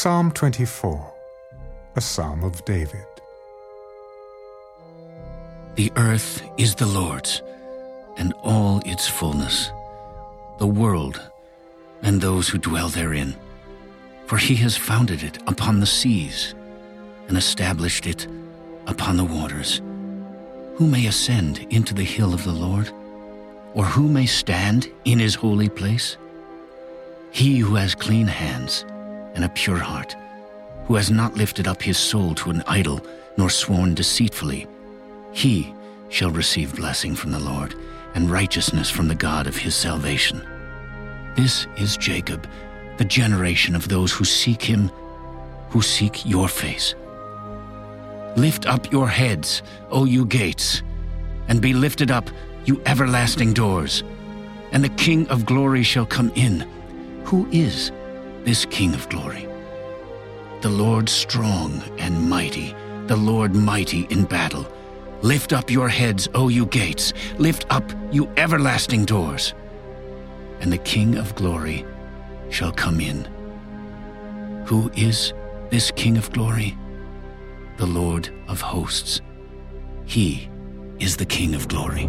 Psalm 24, a psalm of David. The earth is the Lord's, and all its fullness, the world, and those who dwell therein. For he has founded it upon the seas, and established it upon the waters. Who may ascend into the hill of the Lord? Or who may stand in his holy place? He who has clean hands and a pure heart, who has not lifted up his soul to an idol, nor sworn deceitfully, he shall receive blessing from the Lord, and righteousness from the God of his salvation. This is Jacob, the generation of those who seek him, who seek your face. Lift up your heads, O you gates, and be lifted up, you everlasting doors, and the King of glory shall come in. Who is this King of glory? The Lord strong and mighty, the Lord mighty in battle. Lift up your heads, O you gates, lift up, you everlasting doors, and the King of glory shall come in. Who is this King of glory? The Lord of hosts. He is the King of glory.